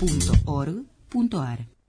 Como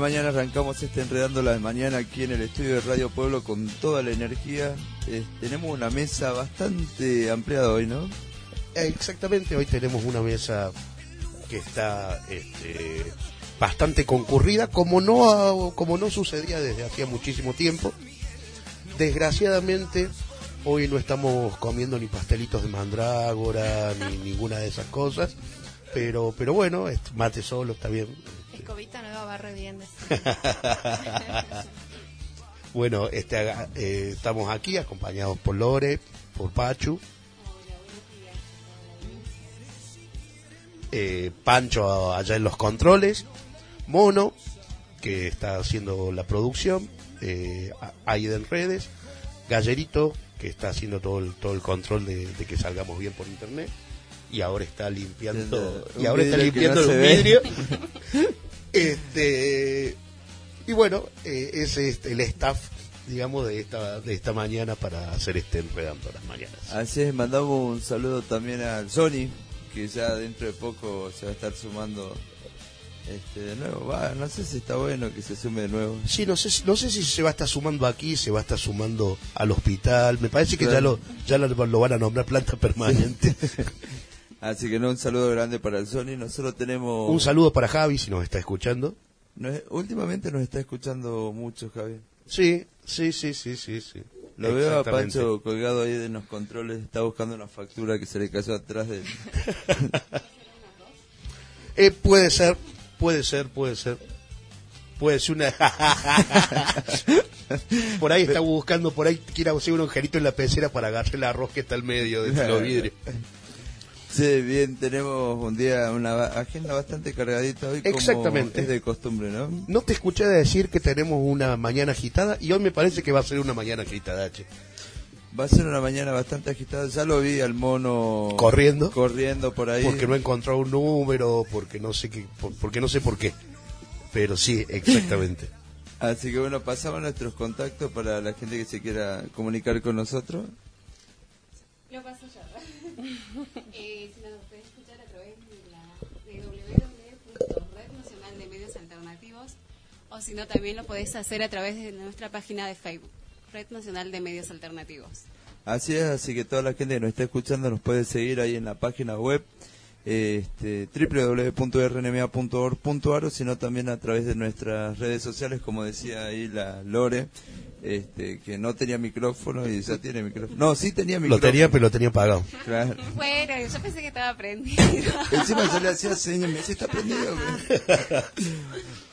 mañana arrancamos este Enredando la Mañana aquí en el estudio de Radio Pueblo con toda la energía. Eh, tenemos una mesa bastante ampliada hoy, ¿no? Exactamente, hoy tenemos una mesa que está este, bastante concurrida, como no, como no sucedía desde hacía muchísimo tiempo. Desgraciadamente, hoy no estamos comiendo ni pastelitos de mandrágora, ni ninguna de esas cosas, pero, pero bueno, mate solo está bien. Escobita nueva va re bien. Bueno, este, eh, estamos aquí acompañados por Lore, por Pachu, eh, Pancho allá en los controles, Mono, que está haciendo la producción, eh, Aida en redes, Gallerito, que está haciendo todo el, todo el control de, de que salgamos bien por internet, y ahora está limpiando, y ahora está limpiando no se el ve. vidrio. este, y bueno, eh, ese es el staff, digamos, de esta, de esta mañana para hacer este enredando las mañanas. Así es, mandamos un saludo también al Sony, que ya dentro de poco se va a estar sumando este, de nuevo. Va, no sé si está bueno que se sume de nuevo. Sí, no sé, si- no sé si se va a estar sumando aquí, se va a estar sumando al hospital. Me parece que ya lo, ya lo, lo van a nombrar planta permanente. Así que no, un saludo grande para el Sony. Nosotros tenemos... Un saludo para Javi si nos está escuchando. Nos- últimamente nos está escuchando mucho, Javier. Sí, sí, sí, sí, sí, sí. Lo veo a. Pancho colgado ahí en los controles, está buscando una factura que se le cayó atrás del... Eh, puede ser, puede ser, puede ser. Puede ser una... por ahí está buscando, por ahí quiere hacer un agujerito en la pecera para agarrar el arroz que está al medio de los vidrios. Sí, bien, tenemos un día, una agenda bastante cargadita hoy, como Exactamente. es de costumbre, ¿no? No te escuché decir que tenemos una mañana agitada y hoy me parece que va a ser una mañana agitada, che. Va a ser una mañana bastante agitada, ya lo vi al mono... Corriendo. Corriendo por ahí. Porque no encontró un número, porque no sé qué, por- porque no sé por qué. Pero sí, exactamente. Así que bueno, pasamos nuestros contactos para la gente que se quiera comunicar con nosotros. Lo paso yo. Eh, escuchar a través de O si no, también lo podés hacer a través de nuestra página de Facebook, Red Nacional de Medios Alternativos. Así es, así que toda la gente que nos está escuchando nos puede seguir ahí en la página web este, www.rnma.org.ar o sino también a través de nuestras redes sociales, como decía ahí la Lore, este, que no tenía micrófono y ya tiene micrófono. No, sí tenía Lo micrófono. tenía, pero lo tenía apagado. Claro. Bueno, yo pensé que estaba prendido. Encima yo le hacía señas, me decía, está prendido. güey?".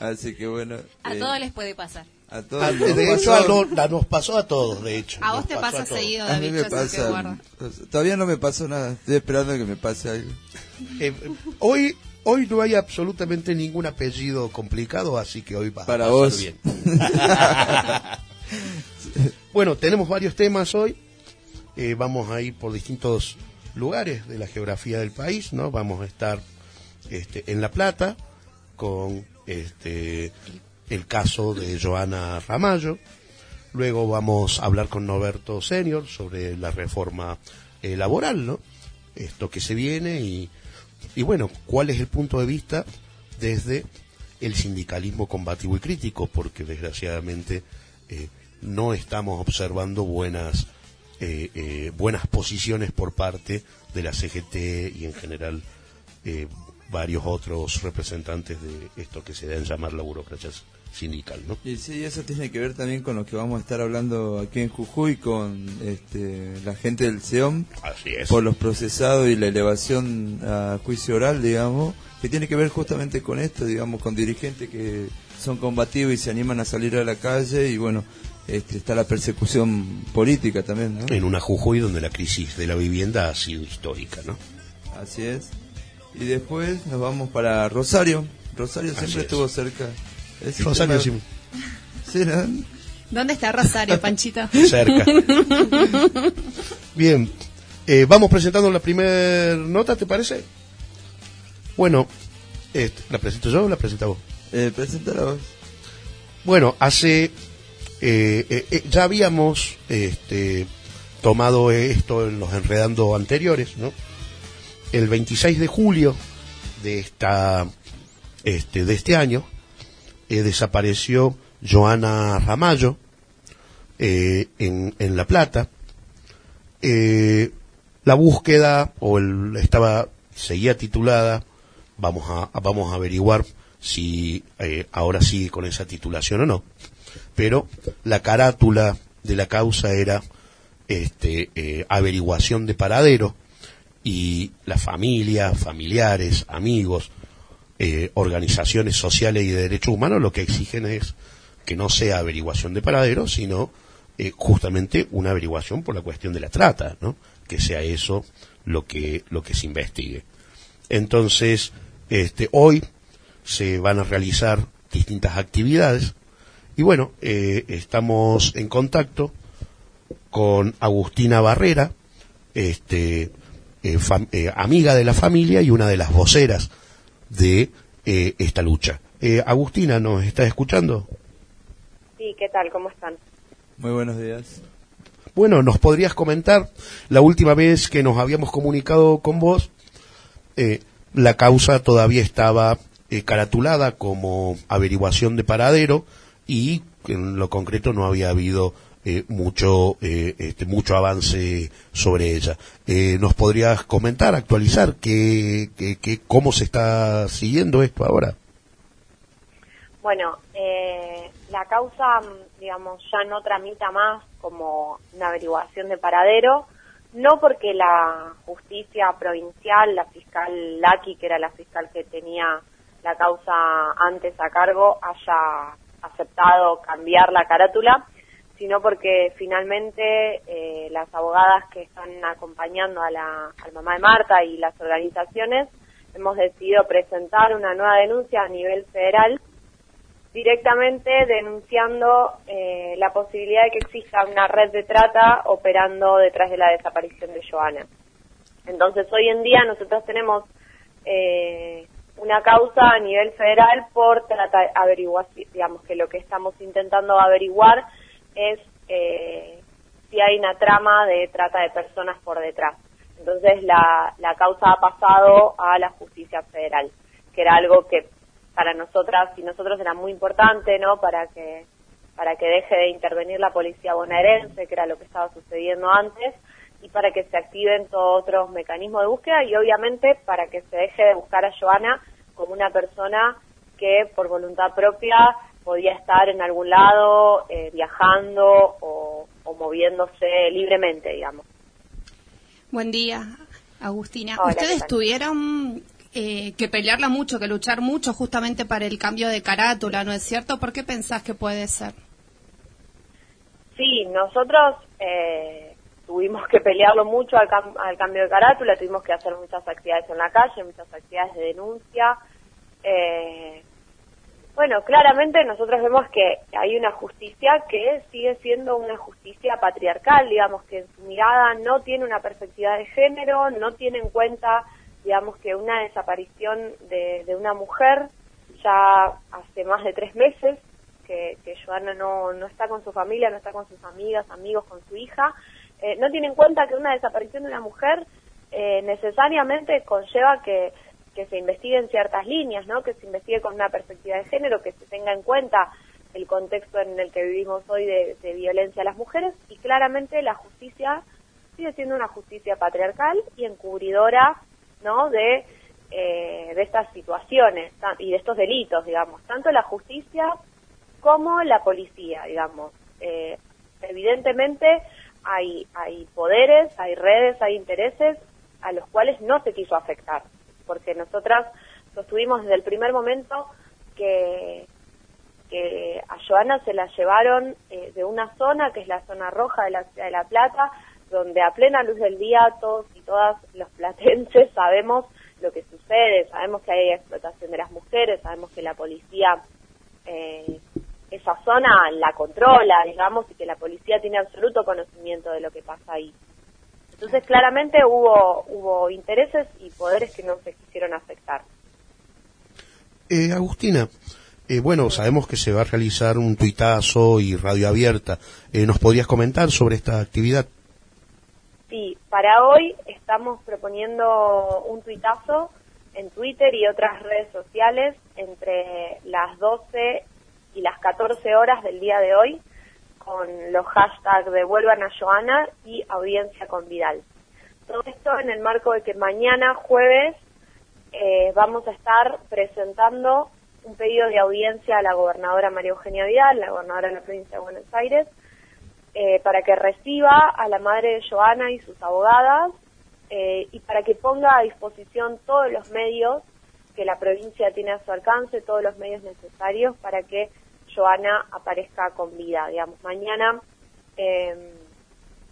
Así que bueno. A eh, todos les puede pasar. A todos Ah, nos de hecho, pasó- a no- a- nos pasó a todos, de hecho. A vos te pasa a seguido, a mí David, me pasa. guarda. Todavía no me pasó nada. Estoy esperando que me pase algo. Eh, hoy, hoy no hay absolutamente ningún apellido complicado, así que hoy va a Para pasar vos. bien. bueno, tenemos varios temas hoy. Eh, vamos a ir por distintos lugares de la geografía del país, ¿no? Vamos a estar este, en La Plata con este, el caso de Joana Ramallo. Luego vamos a hablar con Noberto Senior sobre la reforma eh, laboral, ¿no? Esto que se viene y, y bueno, cuál es el punto de vista desde el sindicalismo combativo y crítico, porque desgraciadamente eh, no estamos observando buenas eh, eh, buenas posiciones por parte de la CGT y en general eh, varios otros representantes de esto que se deben llamar la burocracia sindical, ¿no? Y sí, eso tiene que ver también con lo que vamos a estar hablando aquí en Jujuy con este, la gente del SEOM Así es. por los procesados y la elevación a juicio oral, digamos, que tiene que ver justamente con esto, digamos, con dirigentes que son combativos y se animan a salir a la calle y bueno, este, está la persecución política también, ¿no? En una Jujuy donde la crisis de la vivienda ha sido histórica, ¿no? Así es. Y después nos vamos para Rosario. Rosario siempre es. estuvo cerca. Rosario, tema- sí, Sí, ¿no? ¿Dónde está Rosario, Panchito? cerca. Bien, eh, vamos presentando la primera nota, ¿te parece? Bueno, este, ¿la presento yo o la presenta vos? Eh, preséntala vos. Bueno, hace. eh, eh, eh, ya habíamos este, tomado esto en los enredando anteriores, ¿no? El 26 de julio de esta este, de este año eh, desapareció Joana Ramallo eh, en, en La Plata. Eh, la búsqueda o el, estaba seguía titulada vamos a vamos a averiguar si ahora sigue con esa titulación o no pero la carátula de la causa era este averiguación de paradero y la familia familiares amigos eh, organizaciones sociales y de derechos humanos lo que exigen es que no sea averiguación de paradero sino eh, justamente una averiguación por la cuestión de la trata no que sea eso lo que lo que se investigue. Entonces este hoy se van a realizar distintas actividades y bueno eh, estamos en contacto con Agustina Barrera este amiga de la familia y una de las voceras de eh, esta lucha Eh, Agustina nos está escuchando Sí, ¿qué tal? ¿Cómo están? Muy buenos días. Bueno, ¿nos podrías comentar la última vez que nos habíamos comunicado con vos? eh, la causa todavía estaba eh, caratulada como averiguación de paradero y en lo concreto no había habido eh, mucho eh, este, mucho avance sobre ella. Eh, ¿Nos podrías comentar, actualizar qué, qué- qué- cómo se está siguiendo esto ahora? Bueno, eh, la causa, digamos, ya no tramita más como una averiguación de paradero, no porque la justicia provincial, la fiscal Laki, que era la fiscal que tenía la causa antes a cargo, haya aceptado cambiar la carátula, sino porque finalmente eh, las abogadas que están acompañando a la, mamá de Marta y las organizaciones hemos decidido presentar una nueva denuncia a nivel federal directamente denunciando eh, la posibilidad de que exista una red de trata operando detrás de la desaparición de Joana. Entonces, hoy en día nosotros tenemos eh, una causa a nivel federal por trata averiguación, digamos que lo que estamos intentando averiguar es eh, si hay una trama de trata de personas por detrás. Entonces, la, la causa ha pasado a la justicia federal, que era algo que para nosotras y nosotros era muy importante, ¿no? Para que para que deje de intervenir la policía bonaerense, que era lo que estaba sucediendo antes, y para que se activen todos otros mecanismos de búsqueda y obviamente para que se deje de buscar a Joana como una persona que por voluntad propia podía estar en algún lado eh, viajando o, o moviéndose libremente, digamos. Buen día, Agustina. Hola, ¿qué Ustedes tuvieron eh, que pelearla mucho, que luchar mucho justamente para el cambio de carátula, ¿no es cierto? ¿Por qué pensás que puede ser? Sí, nosotros eh, tuvimos que pelearlo mucho al, cam- al cambio de carátula, tuvimos que hacer muchas actividades en la calle, muchas actividades de denuncia. Eh, bueno, claramente nosotros vemos que hay una justicia que sigue siendo una justicia patriarcal, digamos, que en su mirada no tiene una perspectiva de género, no tiene en cuenta, digamos, que una desaparición de, una mujer ya hace más de tres meses, que, que Joana no, no está con su familia, no está con sus amigas, amigos, con su hija, eh, no tiene en cuenta que una desaparición de una mujer eh, necesariamente conlleva que, que se investiguen ciertas líneas, ¿no? que se investigue con una perspectiva de género, que se tenga en cuenta el contexto en el que vivimos hoy de, violencia a las mujeres y claramente la justicia sigue siendo una justicia patriarcal y encubridora ¿no? de, eh, estas situaciones y de estos delitos, digamos, tanto la justicia como la policía, digamos. Eh, evidentemente hay, hay poderes, hay redes, hay intereses a los cuales no se quiso afectar, porque nosotras sostuvimos desde el primer momento que, que a Joana se la llevaron eh, de una zona que es la zona roja de la ciudad de La Plata, donde a plena luz del día todos y todas los platenses sabemos lo que sucede, sabemos que hay explotación de las mujeres, sabemos que la policía eh, esa zona la controla, digamos, y que la policía tiene absoluto conocimiento de lo que pasa ahí. Entonces, claramente hubo, hubo intereses y poderes que no se quisieron afectar. Eh, Agustina, eh, bueno, sabemos que se va a realizar un tuitazo y radio abierta. Eh, ¿Nos podrías comentar sobre esta actividad? Sí, para hoy estamos proponiendo un tuitazo en Twitter y otras redes sociales entre las 12 y las 14 horas del día de hoy con los hashtags devuelvan a Joana y audiencia con Vidal. Todo esto en el marco de que mañana jueves eh, vamos a estar presentando un pedido de audiencia a la gobernadora María Eugenia Vidal, la gobernadora de la provincia de Buenos Aires, eh, para que reciba a la madre de Joana y sus abogadas eh, y para que ponga a disposición todos los medios que la provincia tiene a su alcance, todos los medios necesarios para que Joana aparezca con vida. Digamos, mañana eh,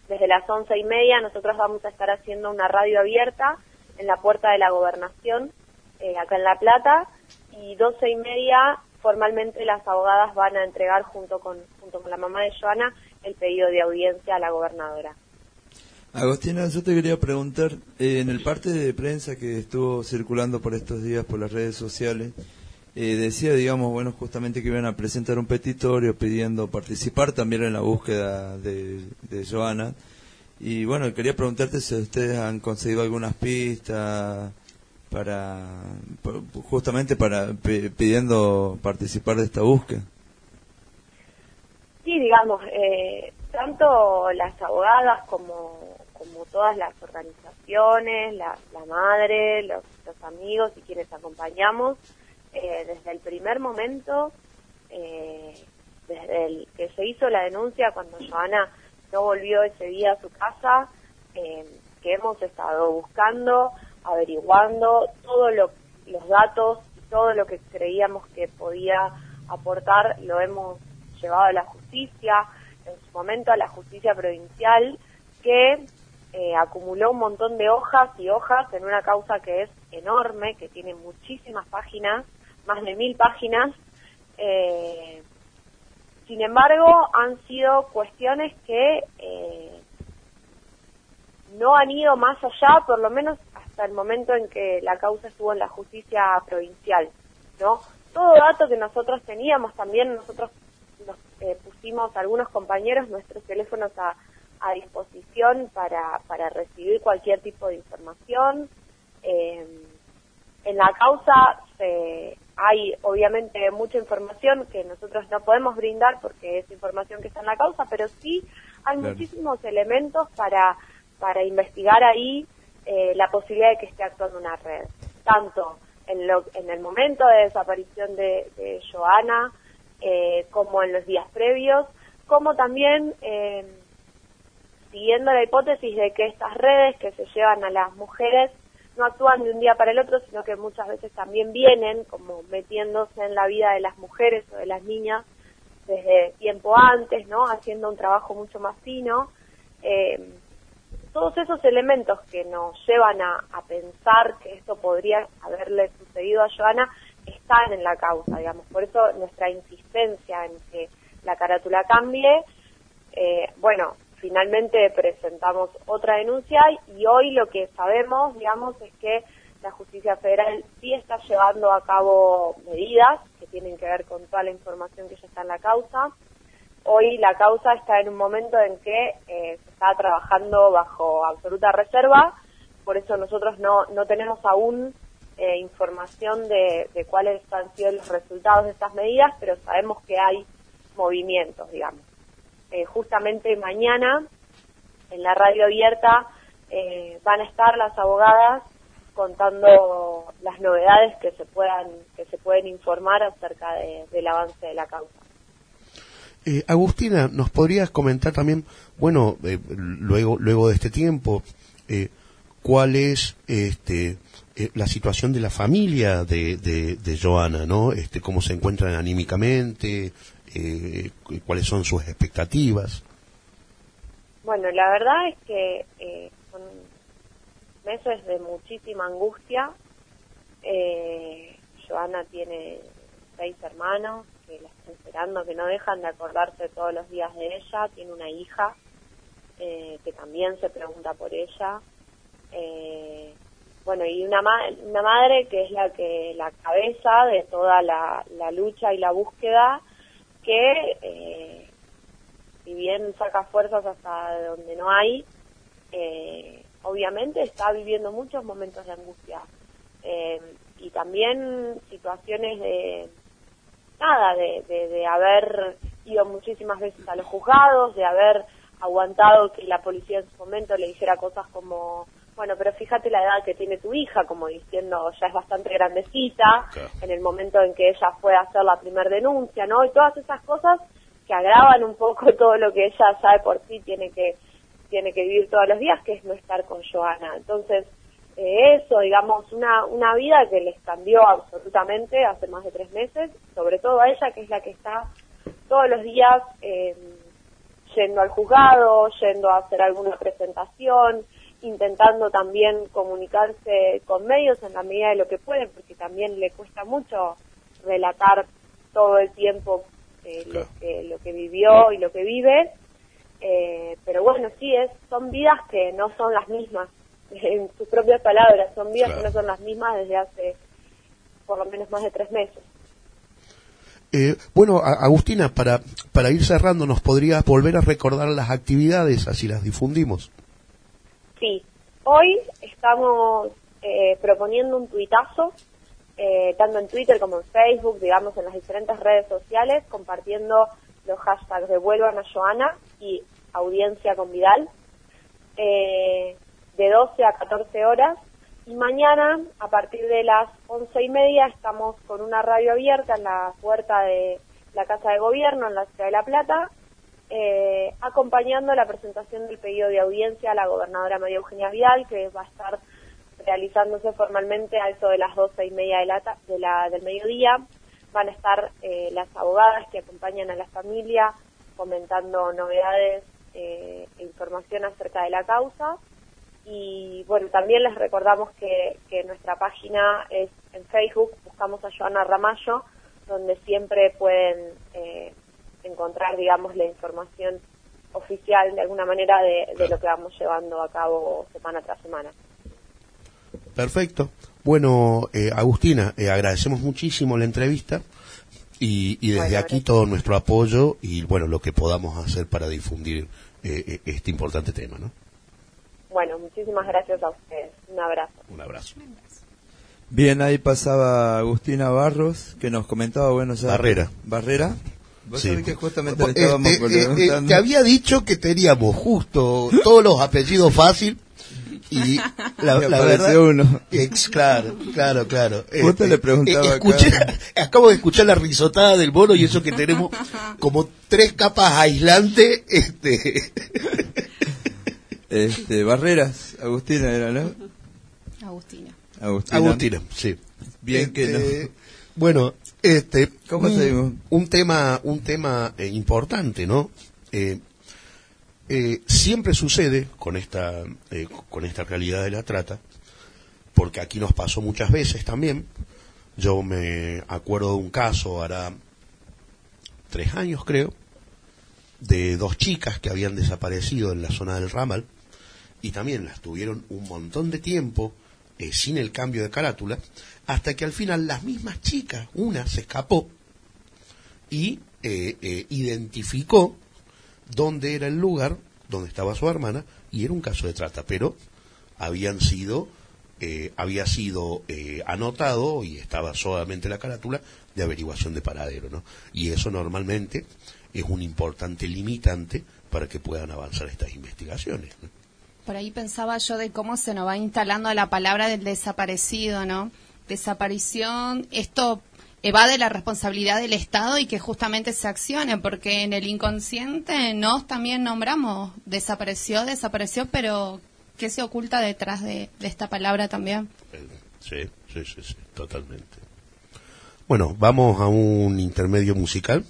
desde las once y media nosotros vamos a estar haciendo una radio abierta en la puerta de la gobernación eh, acá en La Plata y doce y media formalmente las abogadas van a entregar junto con junto con la mamá de Joana el pedido de audiencia a la gobernadora. Agostina, yo te quería preguntar, eh, en el parte de prensa que estuvo circulando por estos días por las redes sociales, eh, decía, digamos, bueno, justamente que iban a presentar un petitorio pidiendo participar también en la búsqueda de, de Joana. Y bueno, quería preguntarte si ustedes han conseguido algunas pistas para, justamente para pi- pidiendo participar de esta búsqueda. Sí, digamos, eh, tanto las abogadas como, como todas las organizaciones, la, la madre, los amigos y quienes acompañamos, eh, desde el primer momento, eh, desde el que se hizo la denuncia cuando Joana no volvió ese día a su casa, eh, que hemos estado buscando, averiguando todos los datos todo lo que creíamos que podía aportar, lo hemos llevado a la justicia, en su momento a la justicia provincial, que eh, acumuló un montón de hojas y hojas en una causa que es enorme, que tiene muchísimas páginas, más de mil páginas. Eh, sin embargo, han sido cuestiones que eh, no han ido más allá, por lo menos hasta el momento en que la causa estuvo en la justicia provincial, ¿no? Todo dato que nosotros teníamos también, nosotros nos eh, pusimos algunos compañeros nuestros teléfonos a, a disposición para, para recibir cualquier tipo de información. Eh, en la causa se, hay obviamente mucha información que nosotros no podemos brindar porque es información que está en la causa, pero sí hay Claro. muchísimos elementos para, para investigar ahí eh, la posibilidad de que esté actuando una red. Tanto en, lo, en el momento de desaparición de, de Joana, eh, como en los días previos, como también eh, siguiendo la hipótesis de que estas redes que se llevan a las mujeres no actúan de un día para el otro, sino que muchas veces también vienen como metiéndose en la vida de las mujeres o de las niñas desde tiempo antes, ¿no? Haciendo un trabajo mucho más fino. Eh, todos esos elementos que nos llevan a, pensar que esto podría haberle sucedido a Joana están en la causa, digamos. Por eso nuestra insistencia en que la carátula cambie. Eh, bueno, finalmente presentamos otra denuncia y hoy lo que sabemos, digamos, es que la justicia federal sí está llevando a cabo medidas que tienen que ver con toda la información que ya está en la causa. Hoy la causa está en un momento en que eh, se está trabajando bajo absoluta reserva, por eso nosotros no, no tenemos aún eh, información de, de cuáles han sido los resultados de estas medidas, pero sabemos que hay movimientos, digamos. Eh, justamente mañana en la radio abierta eh, van a estar las abogadas contando las novedades que se puedan que se pueden informar acerca de- del avance de la causa. Eh, Agustina, ¿nos podrías comentar también, bueno, eh, luego, luego de este tiempo, cuál es este, la situación de la familia de, de, de Joana, ¿no? Este, cómo se encuentran anímicamente, eh, cu- cuáles son sus expectativas. Bueno, la verdad es que eh, son meses de muchísima angustia. Eh, Joana tiene seis hermanos que la están esperando, que no dejan de acordarse todos los días de ella. Tiene una hija eh, que también se pregunta por ella. Eh, bueno, y una, ma- una madre que es la que la cabeza de toda la, la lucha y la búsqueda que eh, si bien saca fuerzas hasta donde no hay, eh, obviamente está viviendo muchos momentos de angustia. Eh, y también situaciones de nada, de, de, de haber ido muchísimas veces a los juzgados, de haber aguantado que la policía en su momento le dijera cosas como, bueno, pero fíjate la edad que tiene tu hija, como diciendo, ya es bastante grandecita, en el momento en que ella fue a hacer la primera denuncia, ¿no? Y todas esas cosas que agravan un poco todo lo que ella ya de por sí tiene que tiene que vivir todos los días, que es no estar con Joana. Entonces, eh, eso, digamos, una, una vida que les cambió absolutamente hace más de tres meses, sobre todo a ella, que es la que está todos los días eh, yendo al juzgado, yendo a hacer alguna presentación, intentando también comunicarse con medios en la medida de lo que puede, porque también le cuesta mucho relatar todo el tiempo eh, Claro. lo, que, lo que vivió y lo que vive. Eh, pero bueno, sí, es, son vidas que no son las mismas, en sus propias palabras, son vidas Claro. que no son las mismas desde hace por lo menos más de tres meses. Eh, bueno, a- Agustina, para, para ir cerrando, ¿nos podrías volver a recordar las actividades, así las difundimos? Sí, hoy estamos eh, proponiendo un tuitazo, eh, tanto en Twitter como en Facebook, digamos, en las diferentes redes sociales, compartiendo los hashtags de Vuelvan a Joana y Audiencia con Vidal, eh, de 12 a 14 horas. Y mañana, a partir de las once y media, estamos con una radio abierta en la puerta de la Casa de Gobierno en la Ciudad de La Plata, eh, acompañando la presentación del pedido de audiencia a la gobernadora María Eugenia Vidal, que va a estar realizándose formalmente a eso de las doce y media de la, del mediodía. Van a estar eh, las abogadas que acompañan a la familia comentando novedades eh, e información acerca de la causa. Y bueno, también les recordamos que, nuestra página es en Facebook, buscamos a Joana Ramallo, donde siempre pueden encontrar, digamos, la información oficial de alguna manera de, de lo que vamos llevando a cabo semana tras semana. Perfecto. Bueno, eh, Agustina, eh, agradecemos muchísimo la entrevista y, y desde Bueno, aquí gracias. todo nuestro apoyo y bueno, lo que podamos hacer para difundir eh, eh, este importante tema, ¿no? Bueno, muchísimas gracias a ustedes. Un abrazo. Un abrazo. Bien, ahí pasaba Agustina Barros, que nos comentaba, bueno, ya... Barrera. ¿Barrera? Vos Sí. sabés que justamente le estábamos eh, eh, eh, te había dicho que teníamos justo todos los apellidos fácil y la, la verdad uno. Ex- claro claro claro Eh, le preguntaba eh, acá. escuché acabo de escuchar la risotada del bono y eso que tenemos como tres capas aislantes este Este, Barreras, Agustina era, ¿no? Agustina. Agustina. Agustina sí Bien que no. Este, bueno este ¿Cómo un, un tema un tema eh, importante no Eh, eh, siempre sucede con esta eh, con esta realidad de la trata porque aquí nos pasó muchas veces también. Yo me acuerdo de un caso hará tres años creo de dos chicas que habían desaparecido en la zona del ramal y también las tuvieron un montón de tiempo eh, sin el cambio de carátula hasta que al final las mismas chicas una se escapó y eh, eh, identificó dónde era el lugar donde estaba su hermana y era un caso de trata, pero habían sido eh, había sido anotado y estaba solamente la carátula de averiguación de paradero, ¿no? Y eso normalmente es un importante limitante para que puedan avanzar estas investigaciones. Por ahí pensaba yo de cómo se nos va instalando la palabra del desaparecido, ¿no? Desaparición, esto evade la responsabilidad del Estado y que justamente se accione, porque en el inconsciente nos también nombramos desapareció, desapareció, pero ¿qué se oculta detrás de, de esta palabra también? Sí, sí, sí, sí, totalmente. Bueno, vamos a un intermedio musical.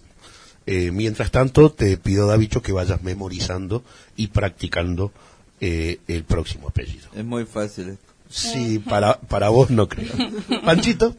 Eh, mientras tanto, te pido, Davicho, que vayas memorizando y practicando eh, el próximo apellido. Es muy fácil. esto. Sí, para, para vos no creo. Panchito.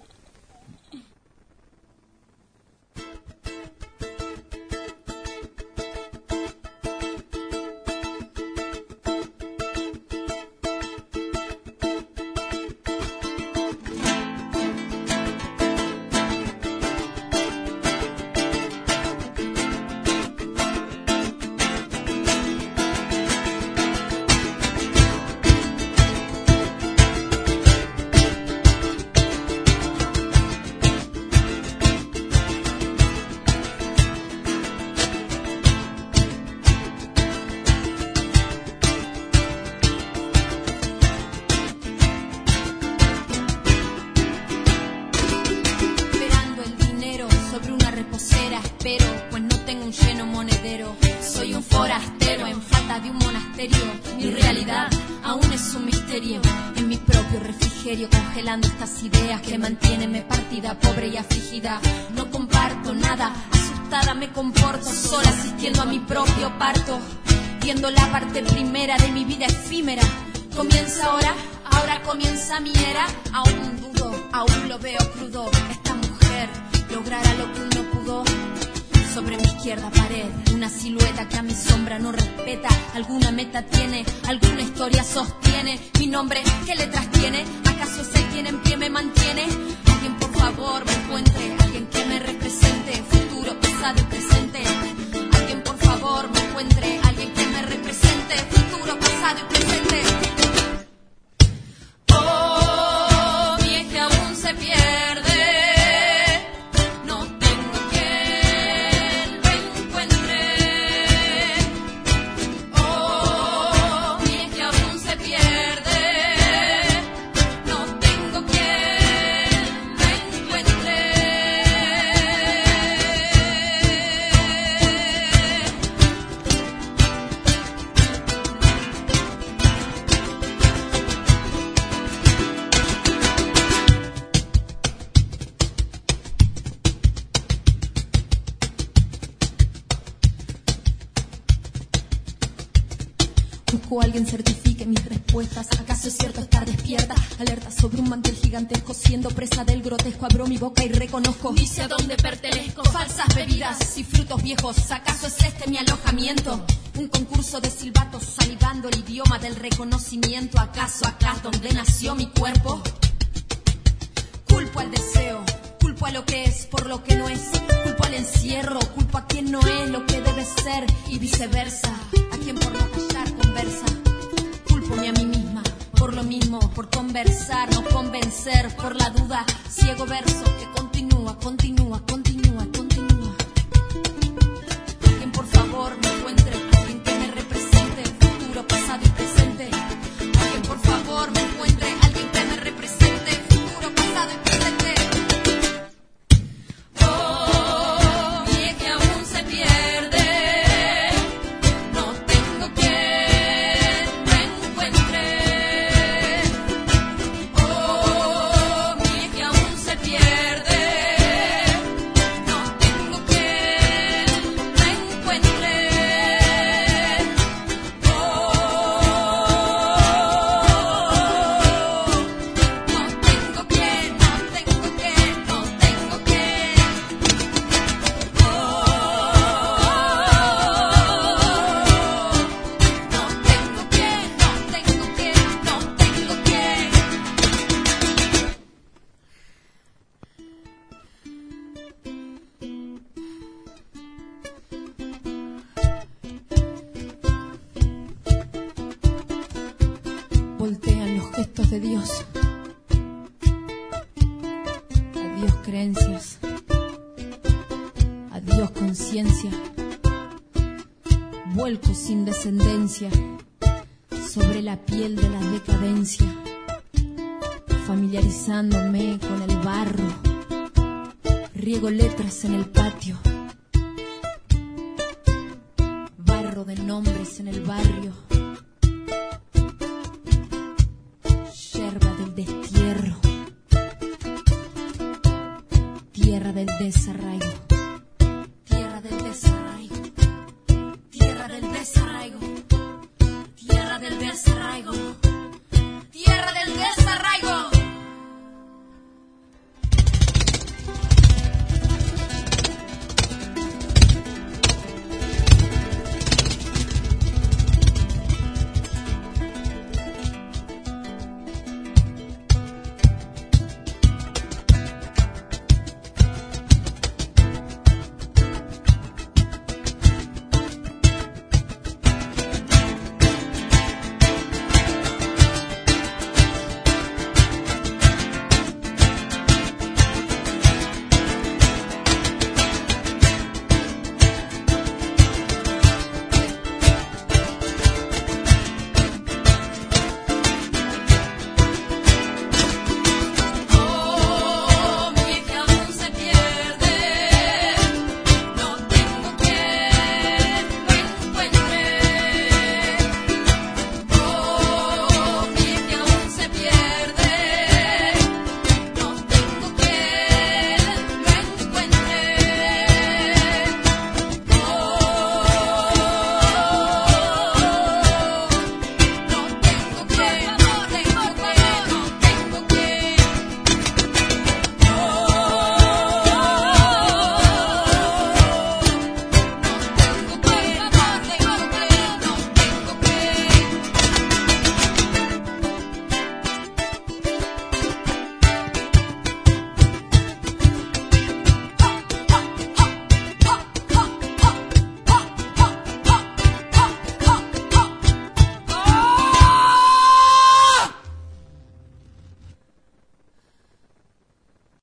Respeta. Alguna meta tiene, alguna historia sostiene. Mi nombre, ¿qué letras tiene? ¿Acaso es el quien en pie me mantiene? Alguien por favor me encuentre, alguien que me represente, futuro, pasado y presente. Alguien por favor me encuentre, alguien que me represente, futuro, pasado y presente. Busco a alguien certifique mis respuestas. ¿Acaso es cierto estar despierta? Alerta sobre un mantel gigantesco, siendo presa del grotesco. Abro mi boca y reconozco. Dice a dónde pertenezco. Falsas bebidas y frutos viejos. ¿Acaso es este mi alojamiento? Un concurso de silbatos salivando el idioma del reconocimiento. ¿Acaso acá es donde nació mi cuerpo? Culpo al deseo, Culpo a lo que es por lo que no es. Culpo al encierro, culpo a quien no es lo que debe ser y viceversa. A quien por no callar conversa. Culpome a mí misma por lo mismo, por conversar, no convencer, por la duda. Ciego verso que continúa, continúa, continúa. de Dios. Adiós creencias. Adiós conciencia. Vuelco sin descendencia sobre la piel de la decadencia, familiarizándome con el barro. Riego letras en el patio